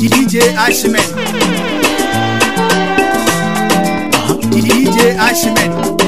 DJ Ashman. Uh-huh. DJ Ashman.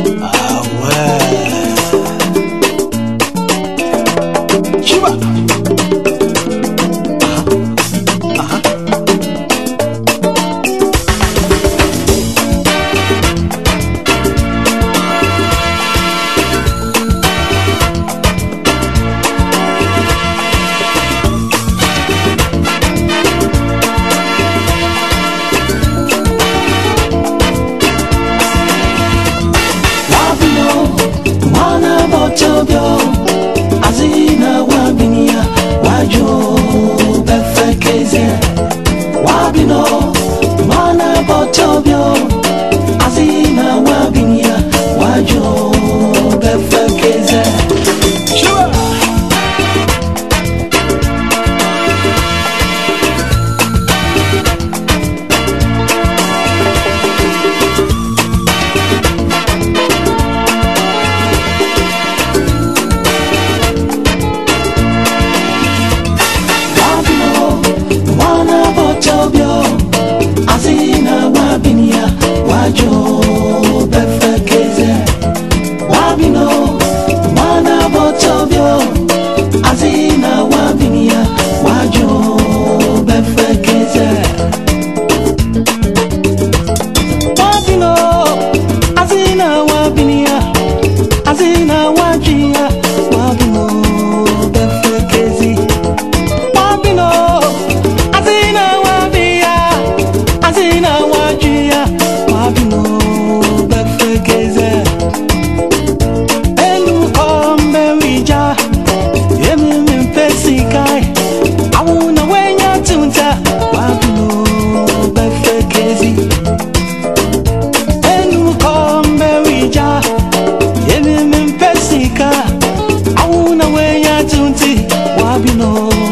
corazón.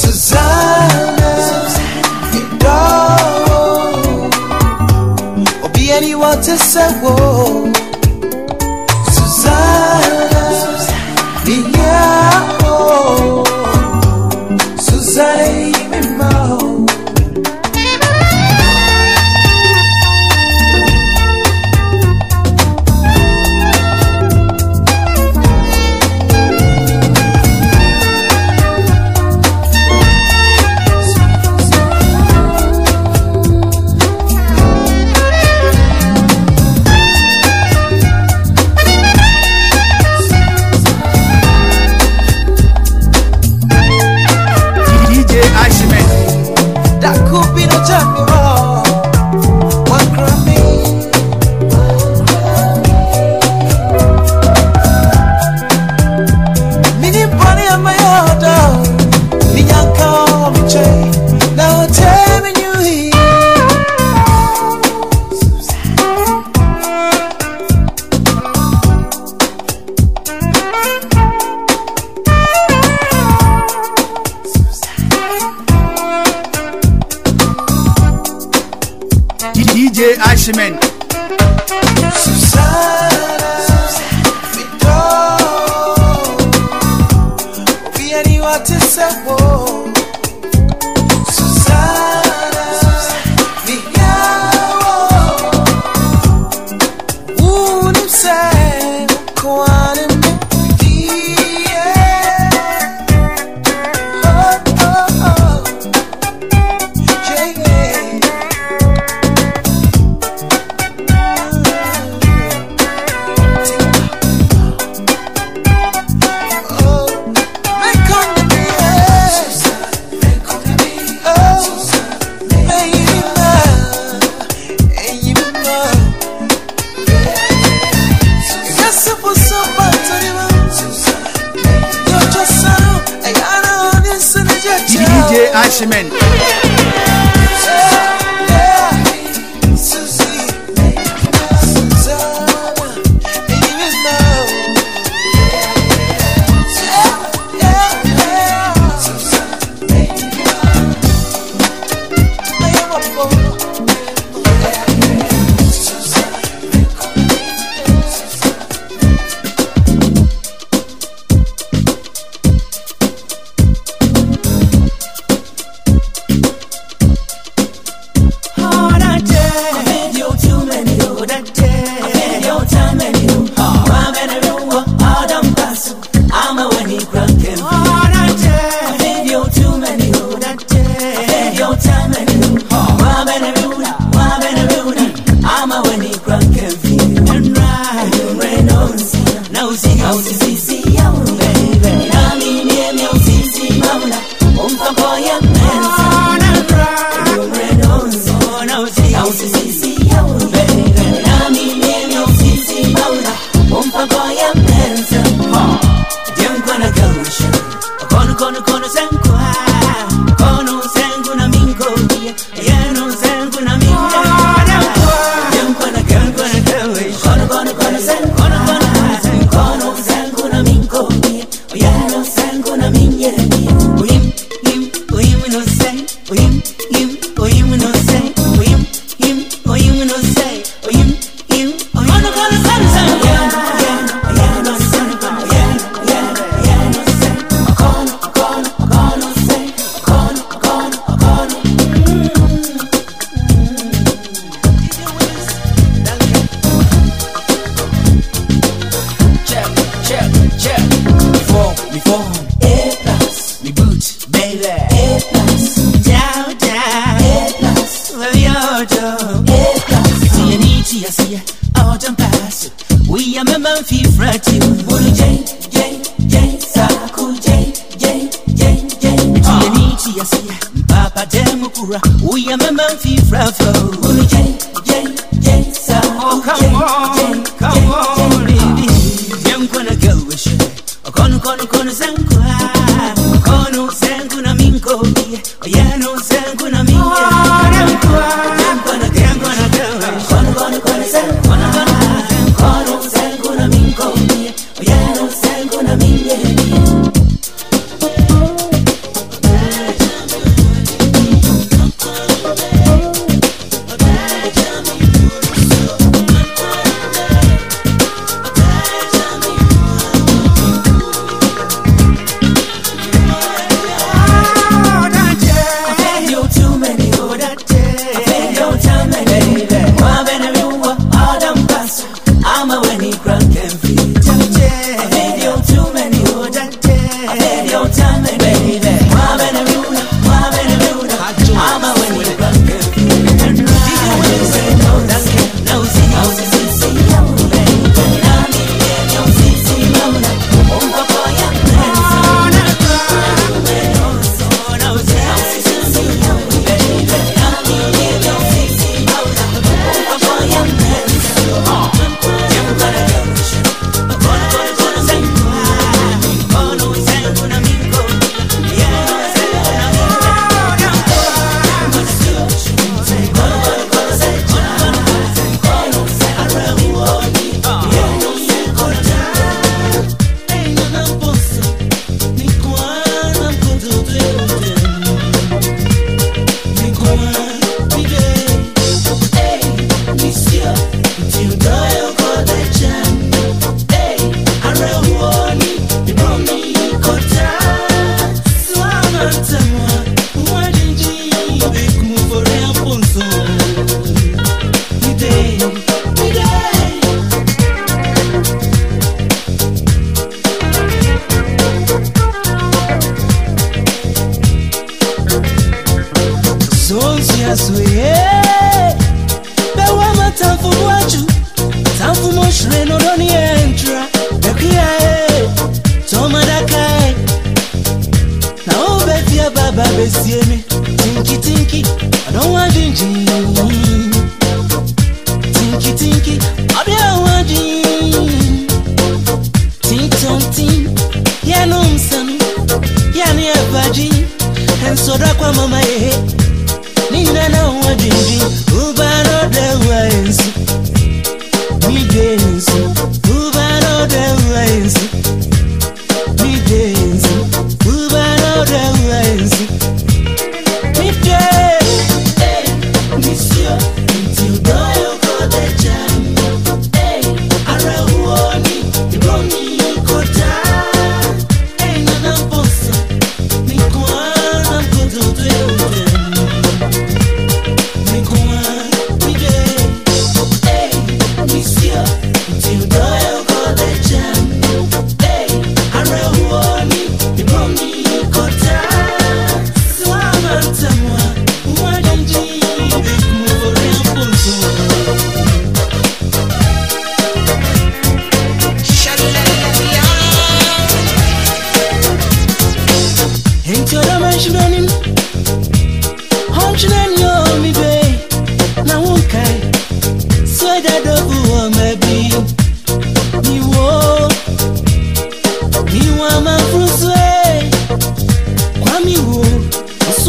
Susanna Ido Obi say whoa. Susanna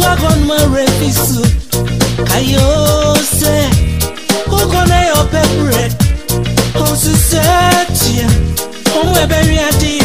swagon marefisu kayose kokona yo pepre osusetie omwebenyadi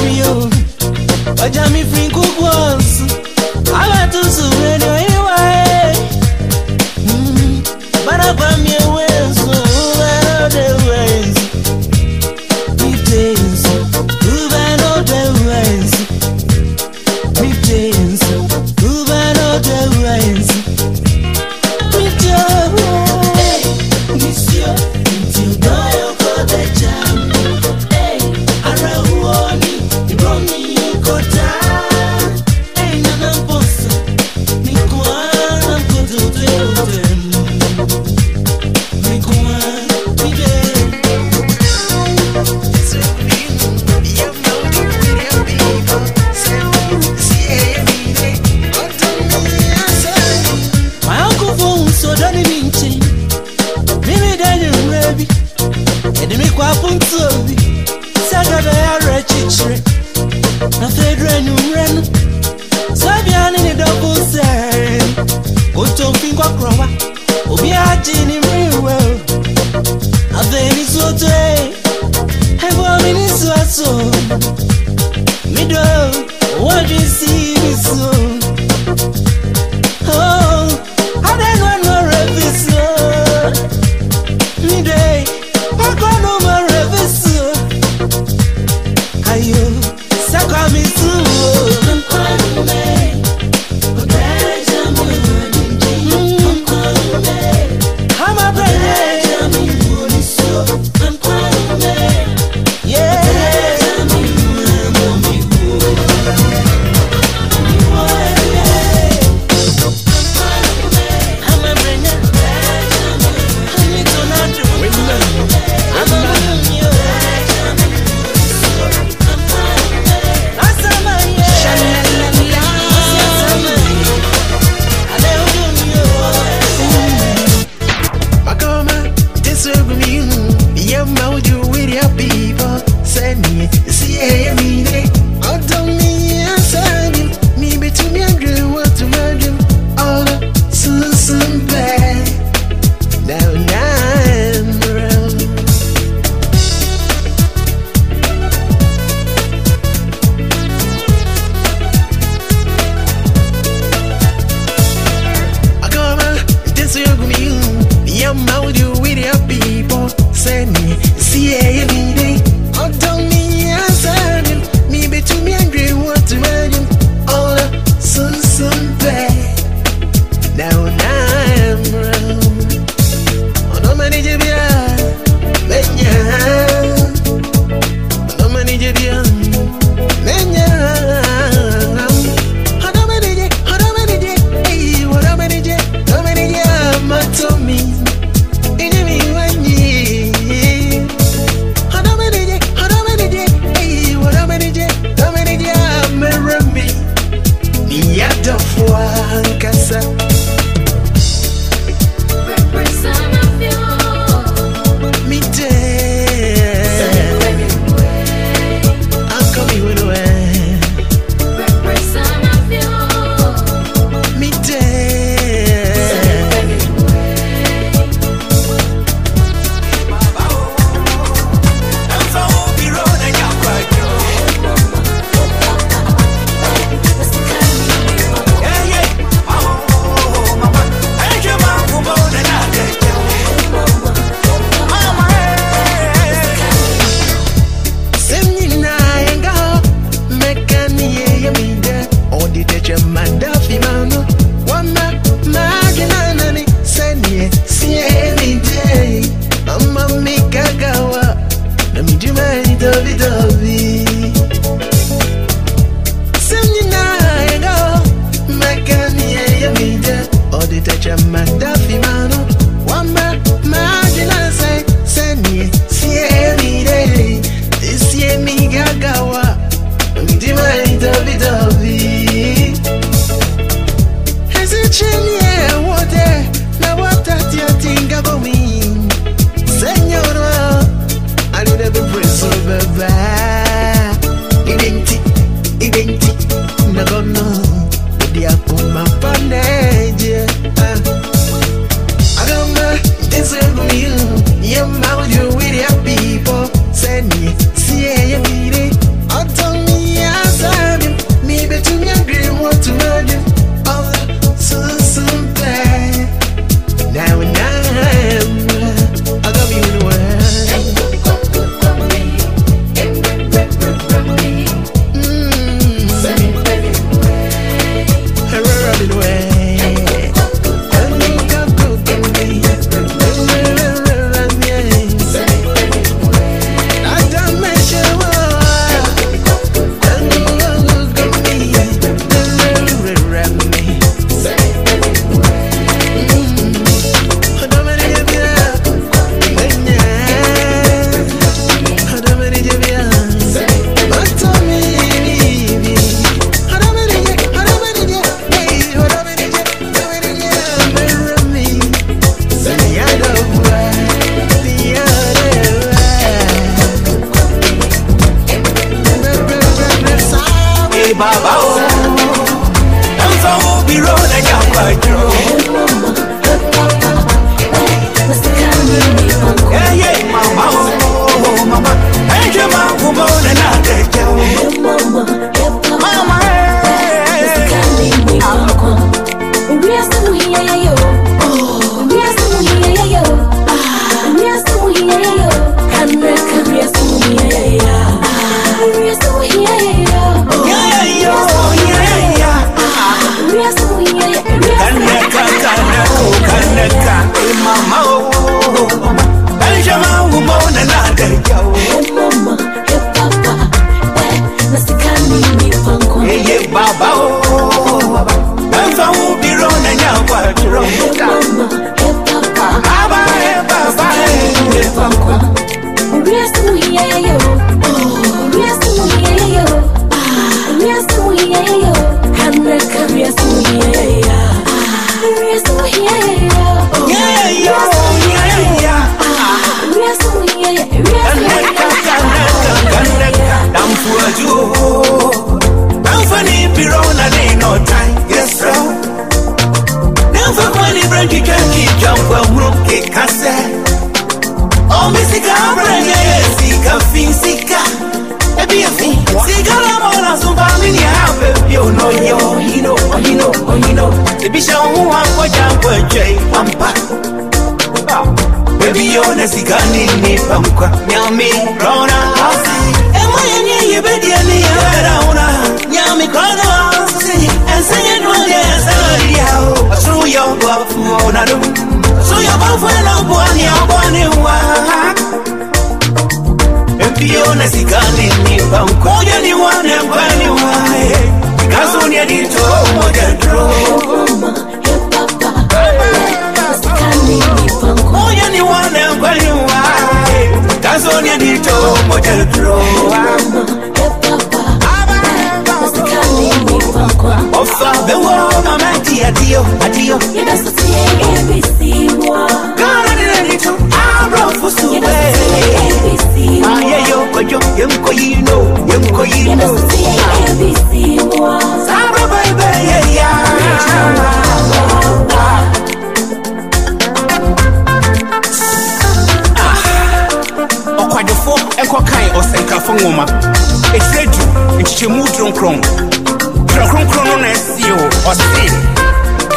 ɔse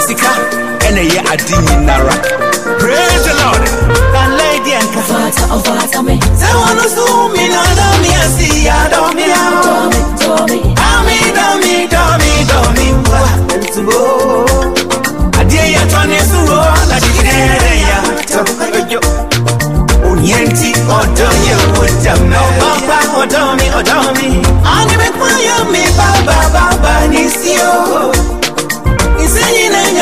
sika ɛna ɛyɛ ade nyinara praise the lord. Kalɛdi ɛnka fata ɔfata oh, me. Sɛ wɔno so na dɔmi asi adɔmi awo dɔmi dɔmi dɔmi dɔmi mboa ntubo adeɛ yɛ tɔ ne suro na gyegyere yɛ atɔ adwo onye nti ọdọ yẹ wo jẹmẹ. ọgbọ́npa ọdọ mi ọdọ mi. mi kún yóò mi.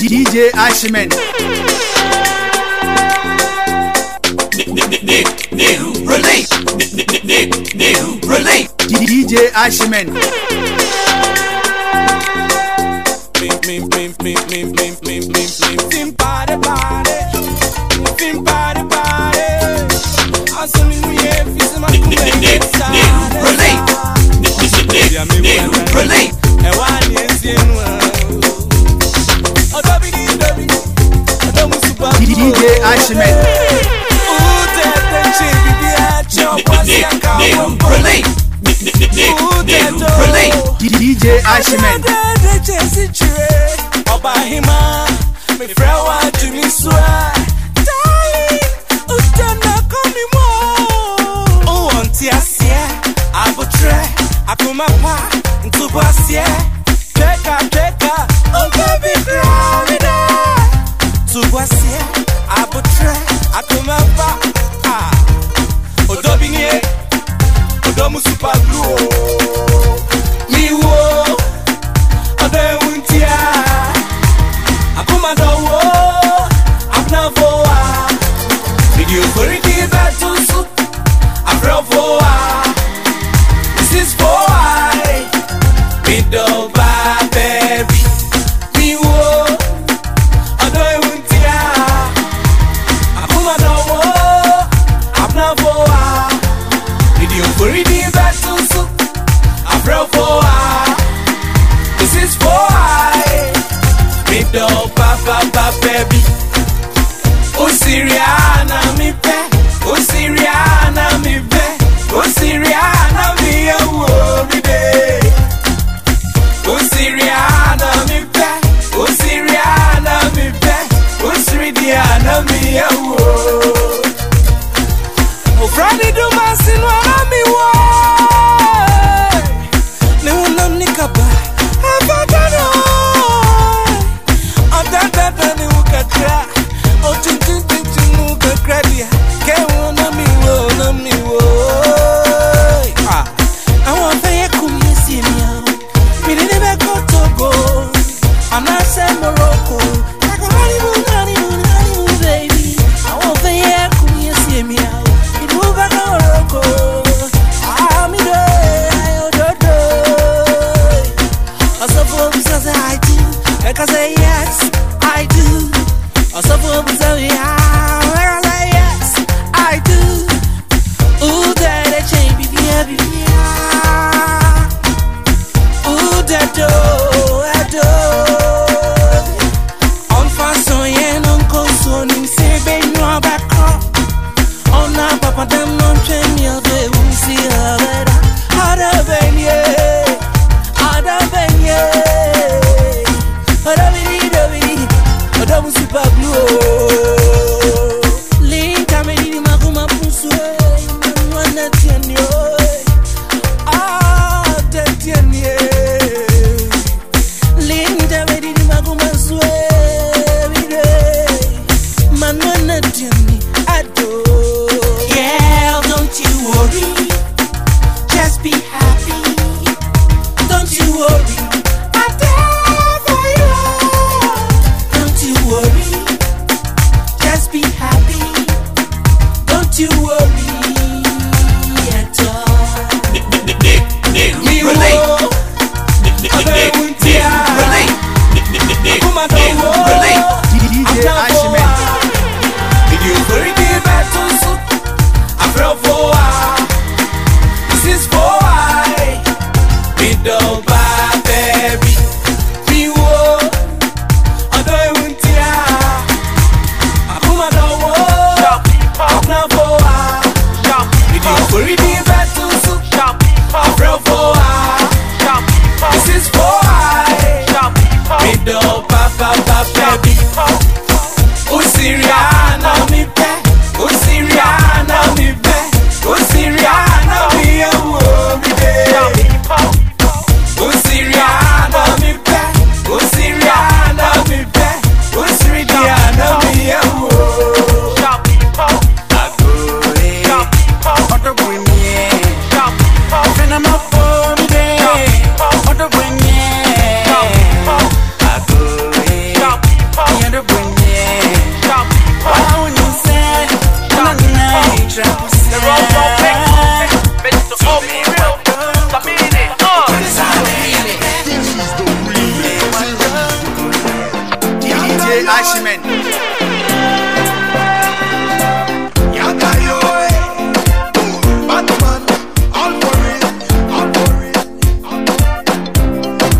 DJ Ashman. DJ Ashman. Kaneko kaneko kaneka Yeah yeah yo yeah yeah Kaneka kaneka kaneka DJ Ashman. Relate. Relate. DJ Ashman. Relate. DJ Ashman. Relate. Relate DJ Ashman. Ọba ahima mefrɛ a darling wotɛ na kɔ me mu wowɔ nte aseɛ abotrɛ pa ntobo aseɛ twɛka twɛka ɔnkɔ bi kraa me dɛ tobo pa Ah, ɔdɔ bi nie super blue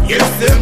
Ọjà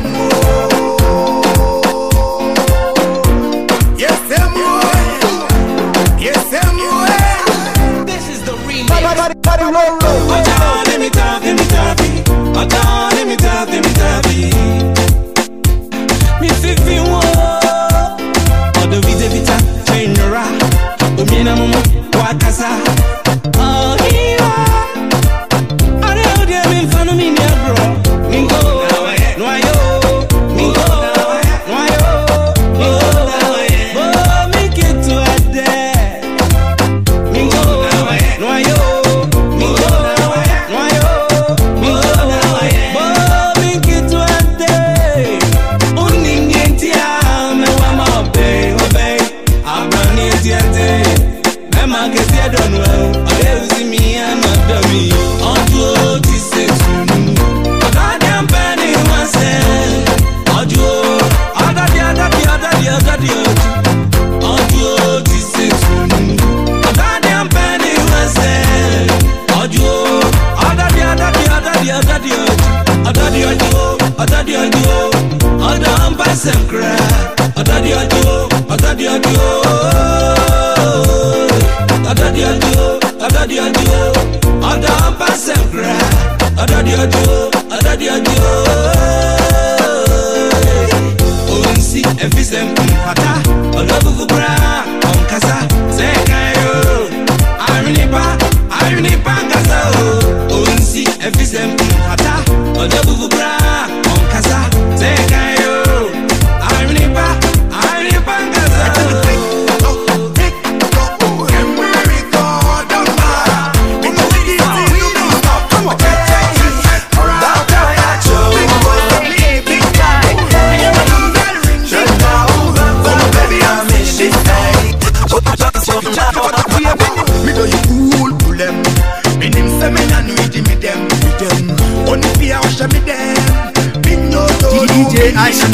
Aisha me them. Big no DJ Aisha.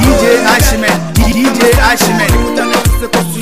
DJ Aisha. DJ Aisha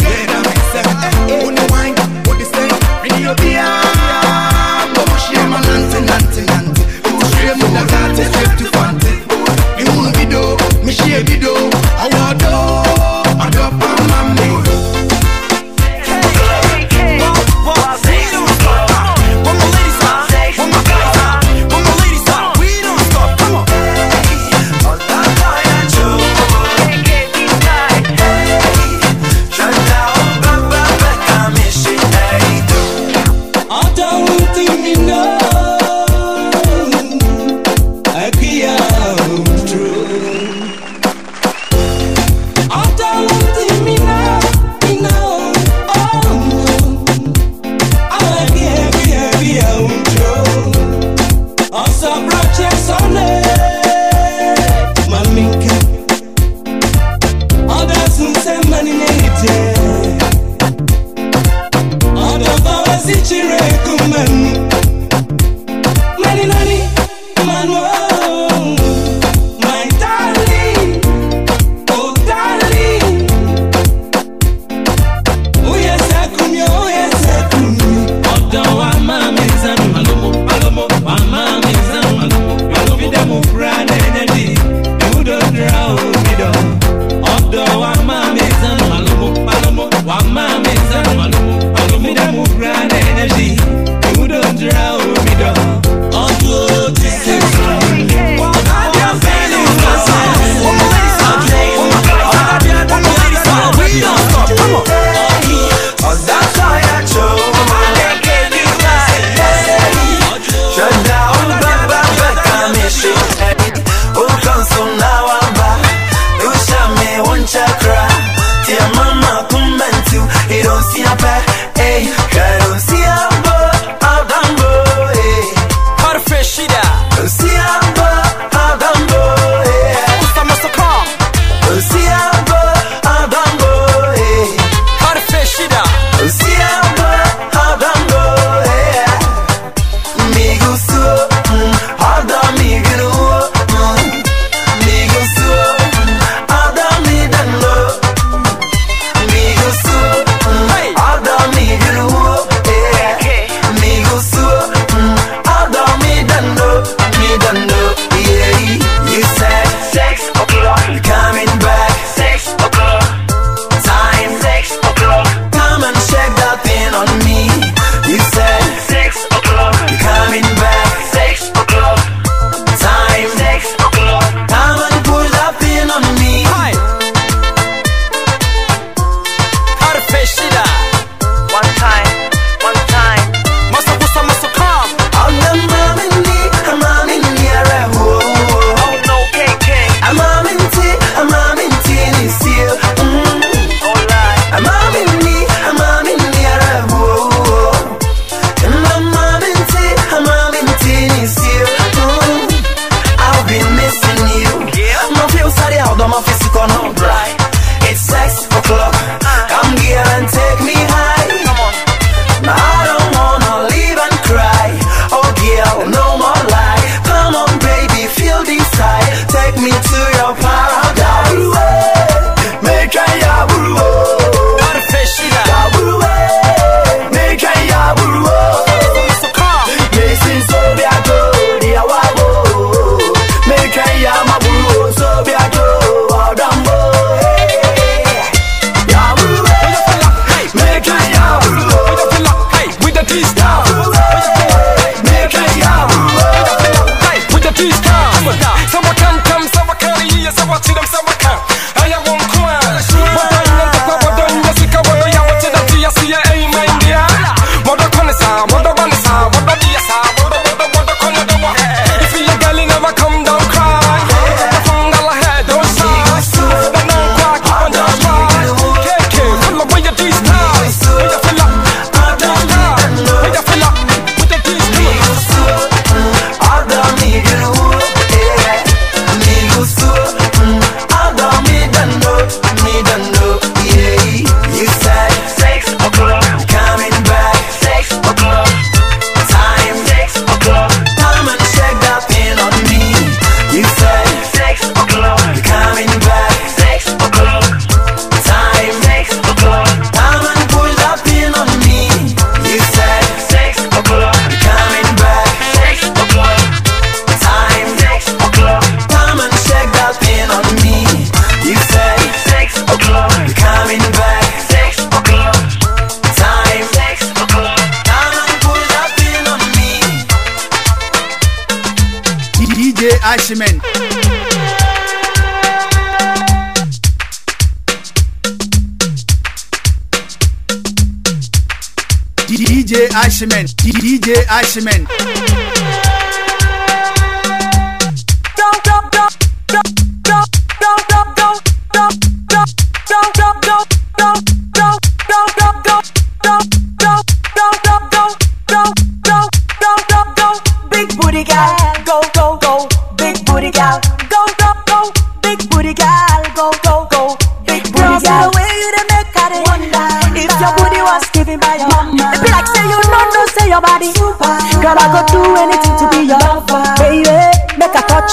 Iceman, DJ Iceman.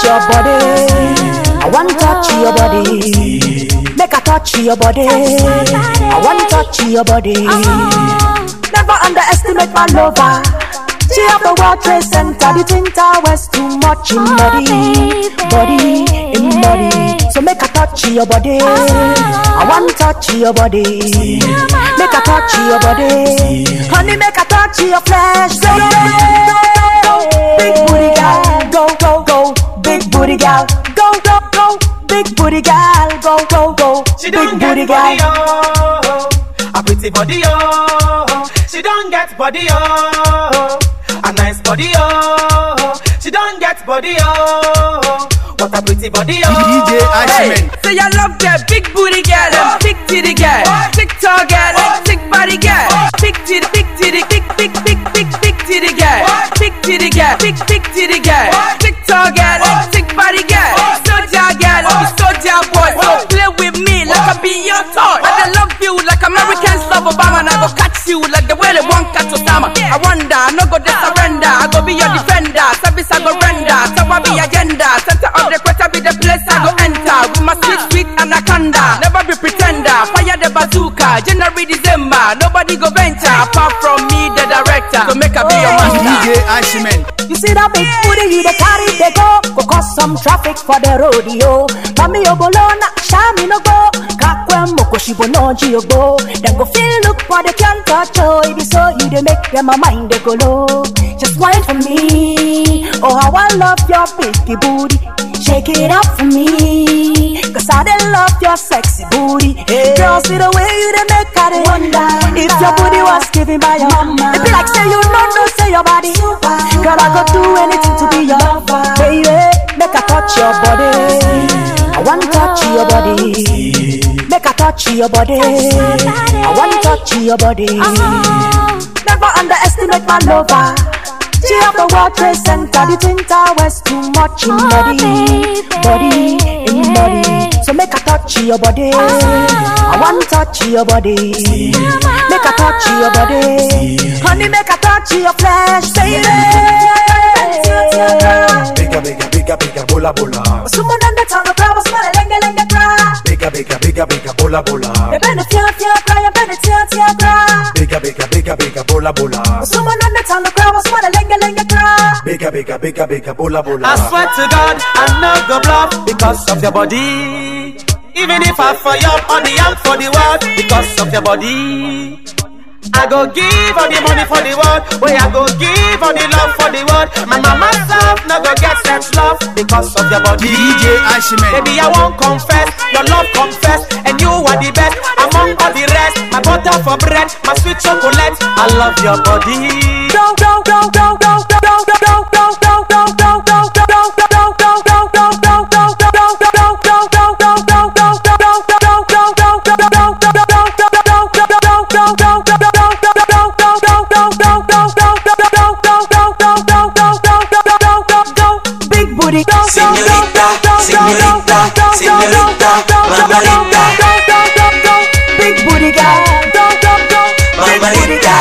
Your body. I want to touch your body. Make I touch your body. I want to touch your body. Never underestimate my lover. She have the World Trade Center, the Twin Towers, too much in body, body, in body. So make a touch your body. I want to touch your body. Make a touch your body. Honey, make a touch your flesh. She Big don't booty get body, gal. oh, a pretty body, oh. She don't get body, oh, a nice body, oh. She don't get body, oh, what a pretty body, oh. DJ Ashimen. Say I love that big booty girl, and big titty girl, big tall girl, and big body girl, big titty, big titty, big big big big big titty girl, big titty girl, big big titty girl, big girl, love Obama, and I go catch you like the way they want catch Osama. I wonder, I no go dey surrender, I go be your defender, service I go render, so I be agenda, center of the equator be the place I go enter. With my sweet sweet anaconda. Never be pretender, fire the bazooka, January December, nobody go venture. Apart from me the director. So make I be your oh. master. DJ Ashimen. You see that big booty you dey carry dey go. Go cause some traffic for the rodeo. Mami obolona, shami no go Kakwe moko shibo no jiogbo Them go feel look but they can't touch oh It be so you dey make them a mind they go low. Just wine for me. Oh how I love your big booty. Shake it up for me. Cause I dey love your sexy booty. Hey. Girl see the way you dey make dey wonder. If your booty was given by your mama. It be like say you no know say your body. Girl I go do anything to be your lover. Baby. Make I touch your body. I want to touch your body touch your body I want to touch your body Never underestimate my lover she have the World Trade Center, the Twin Towers, too much in body, body, in body. So make a touch your body. I want to touch your body. Make a touch your body. Honey, make a touch your flesh, baby. Bigger, bigger, bigger, bigger, bola, bola. Someone on the tongue of Bigger, bigger, bigger, bigger, bola, bola. You better feel, feel, cry, you better tear, tear, cry. Bigger, bigger, bigger, bigger, bola, bola. Someone on the tongue of bravo, smell a lenga lenga cry. Bigger, bigger, bigger, bigger, bola, bola. I swear to God, I'm not go bluff because of your body. Even if I fire on the amp for the world because of your body. I go give all the money for the world. Where I go give all the love for the world. My mama self no go get such love because of your body. DJ Ashime. Baby, I won't confess. Your love confess. And you are the best among all the rest. My butter for bread. My sweet chocolate. I love your body. Go, go, go, go, go, go, go. senhorita, mamarita. Big booty girl, mamarita.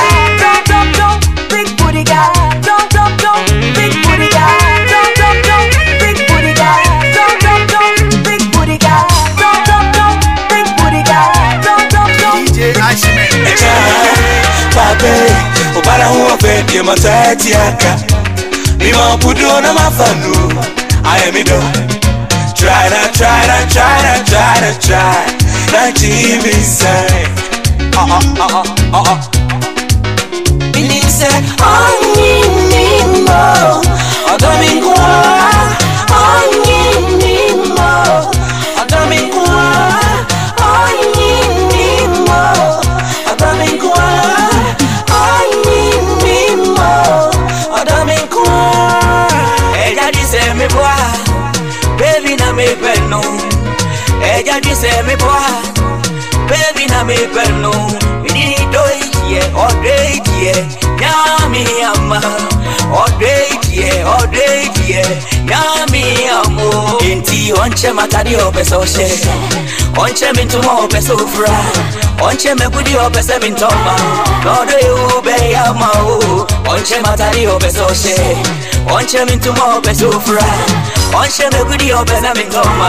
Big booty girl, big booty girl. Babe, ubara huwa pendi matati yaka Mima wapudu na mafanu I am it all. Try that. try to try to try Not even inside Meaning say I'm me more a dress me boy. Baby, na me well no. We need do it yeah, all day yeah. Yummy amma, all day yeah, all day yeah. Yummy ammo. Inti onche matadi opeso she onche mintu mo pese ofura onche mekudi o pese mintoma nodo ewu be ya ma o onche matari o pese oshe onche mintu mo pese ofura onche mekudi o pese mintoma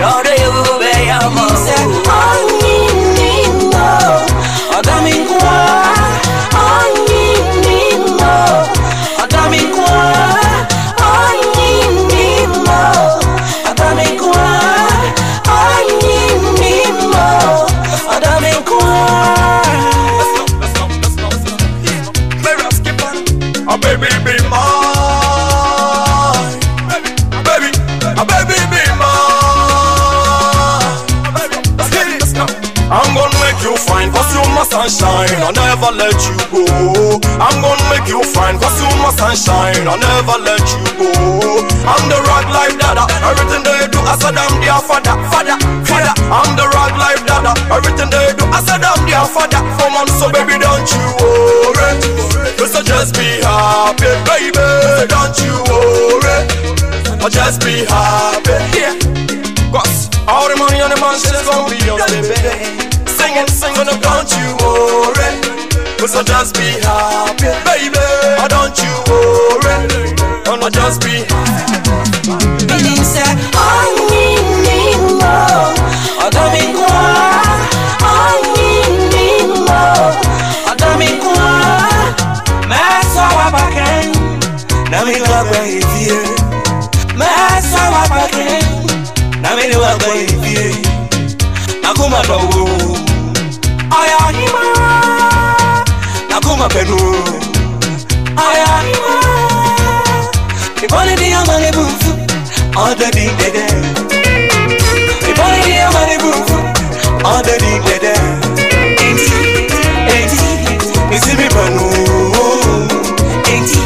nodo ewu be ya ma o. ọ̀gá mi ń kú wá. Sunshine. I'll never let you go. I'm gonna make you fine, cause you my sunshine. I'll never let you go. I'm the rock life dada. Everything they do, I said I'm their father, father, father. I'm the rock life dada. Everything they do, I said I'm their father. For months, so baby, don't you worry. So just be happy, baby. Don't you worry. But just be happy. Yeah. Cause all the money on the mansion's gonna be on the baby. Singing, singing, don't you worry. So just be happy, baby. Oh, don't you worry. Oh, no, just be Meaning say, Anyinimo, Nakuma penu, Aya. Ibole di amane bufu, Oda di dede. Ibole di amane bufu, Oda di dede. Enti, enti, isi mi panu. Enti,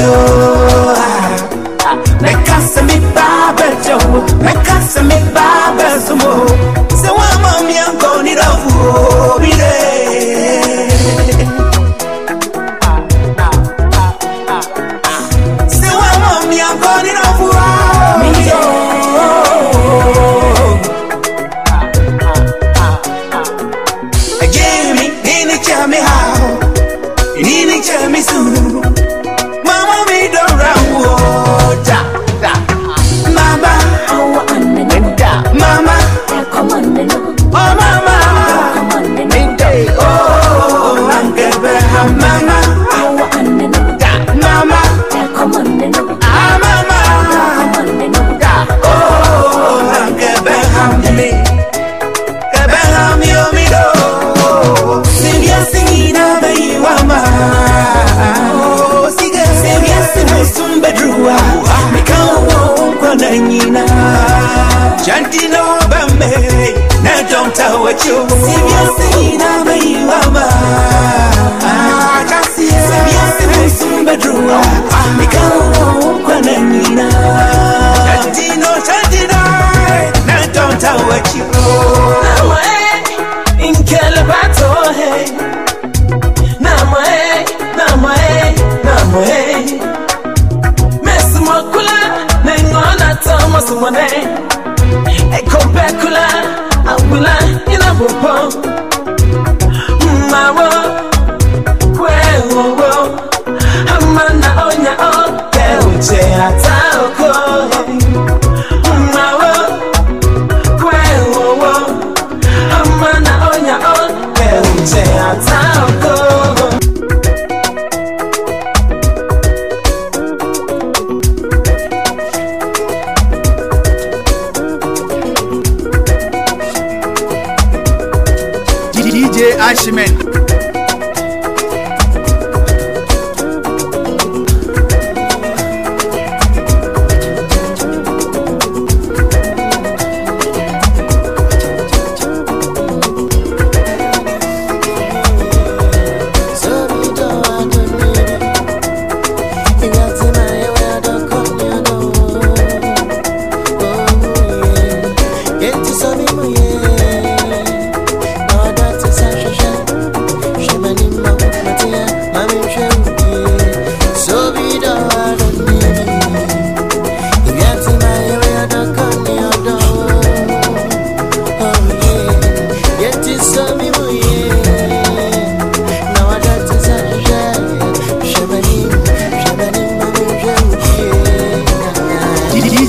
yo. Ah, meka sɛ meba bɛkyɛ wo meka sɛ meba bɛsom o sɛ woama meankɔ nidafoo bire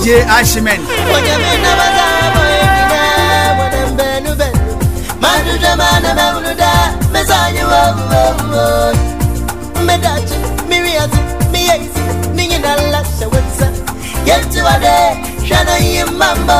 DJ Ashimen. yetiwade hwɛno yi mama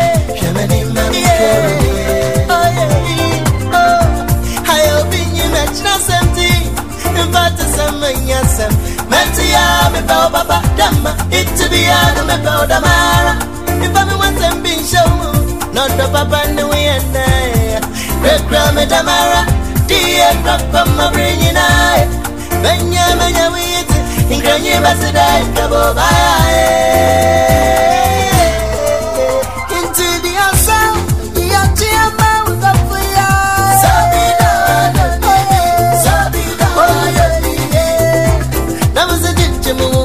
sabida wadali na na na Ivyasima yawe adakani odo Adakani odo Yeah yeah Enti sabi mu yeah Na wadakti sapti sha Shemani Shemani mami yeah yeah Hayo binyi mechna semti Mfata samanya sem Meti ya mepao baba dama Iti biyanu mepao damara Ifami wansem bin show Nondo papa ni wiyende Rekra me damara Diye krapa mabrinyi nae Benya menya witi Ingranyi basida ikabo DJ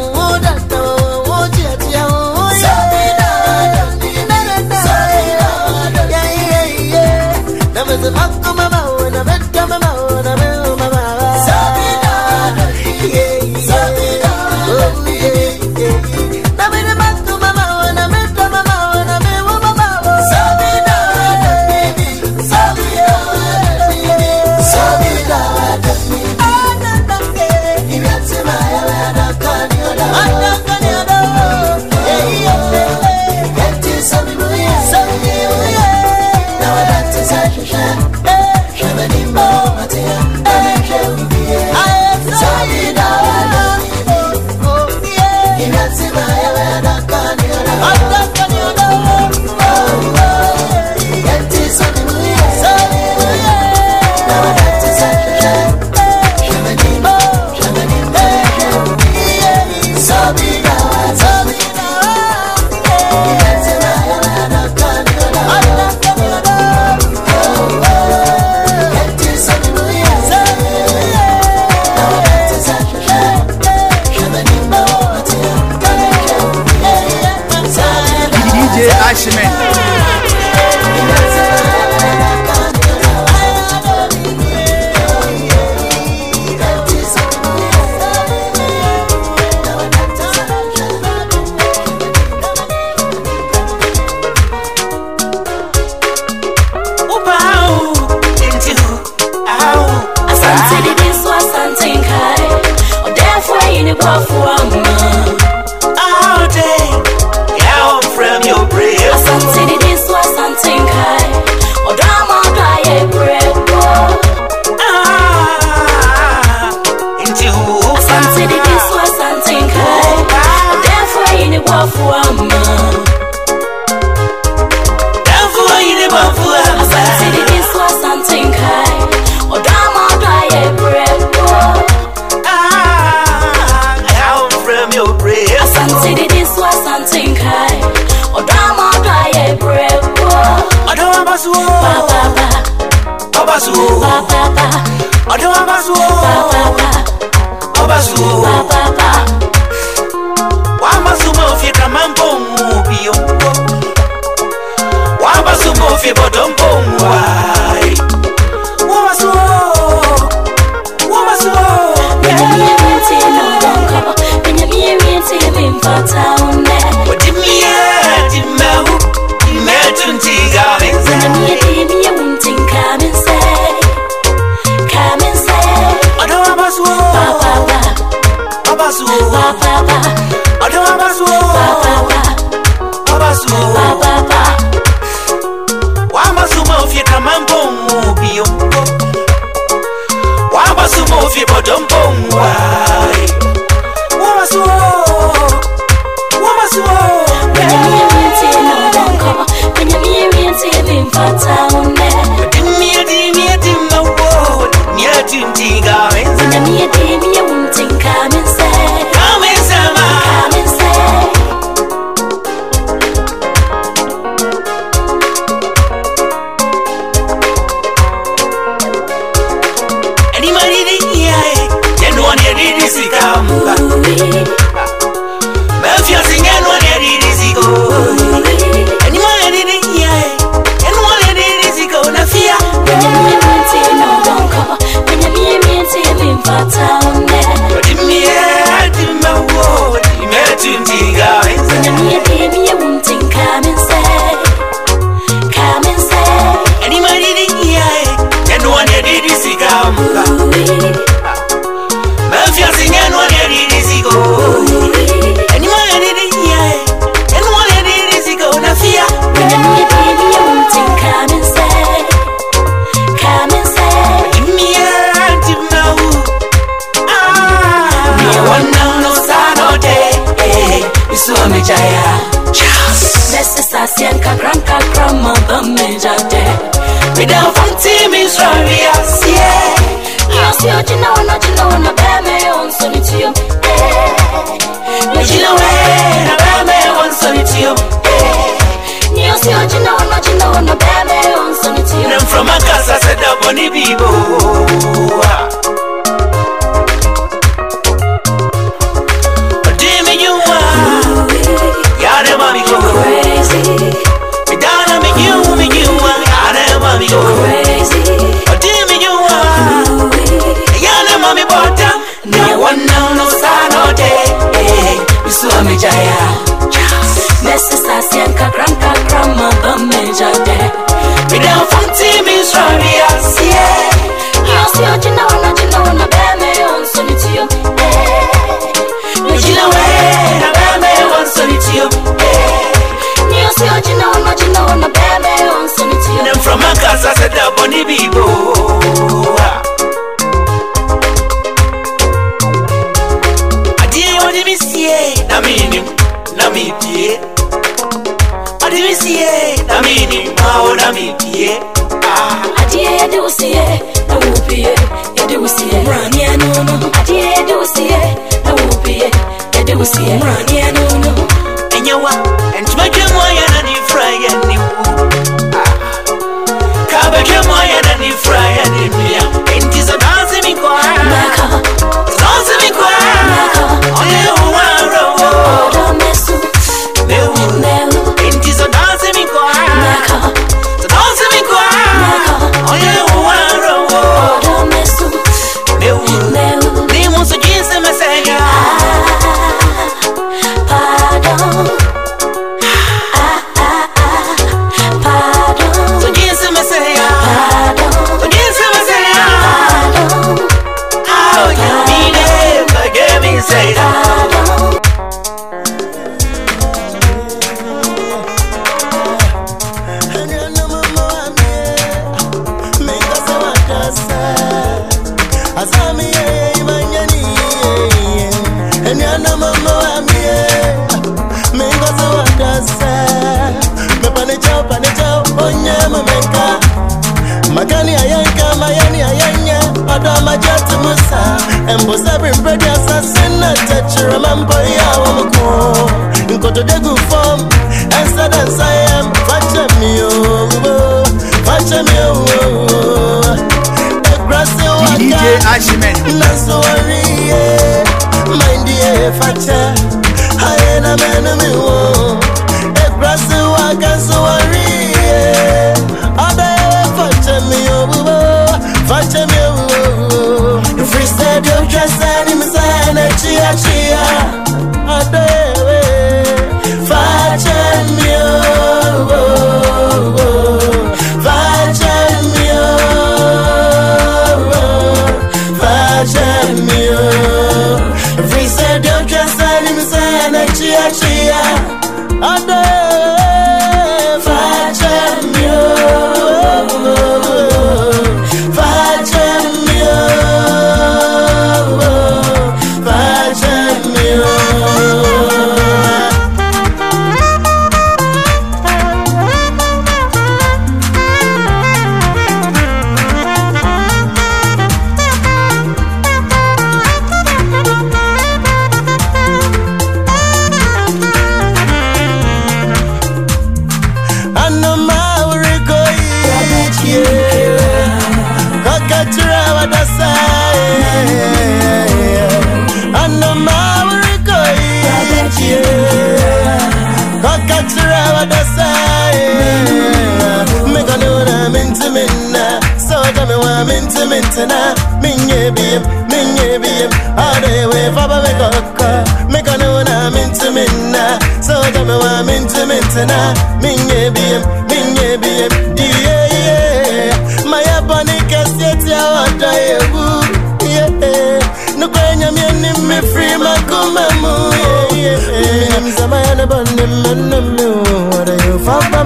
Baby people.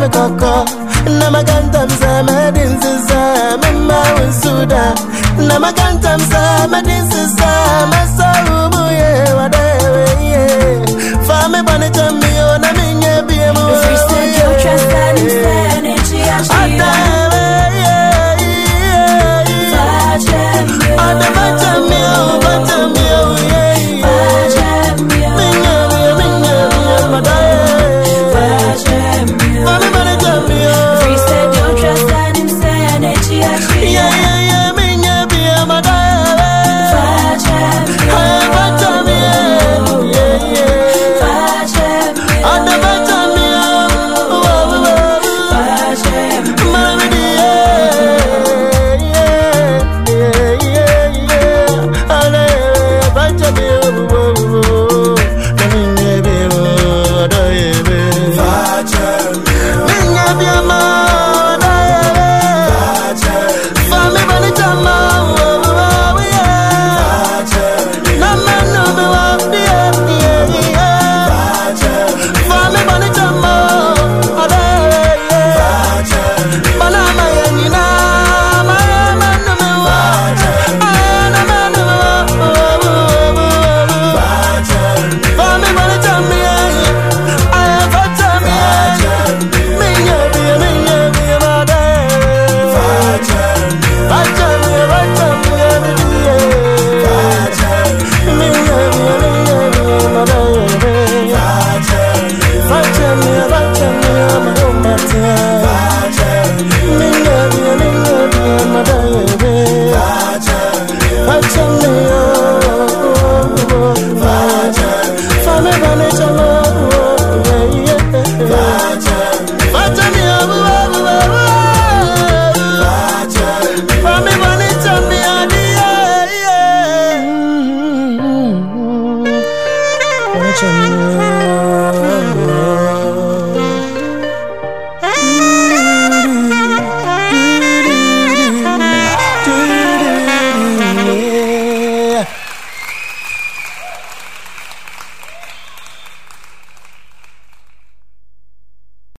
mama koko namakanta Na dinsizama mawensuda namakanta sa dinsizama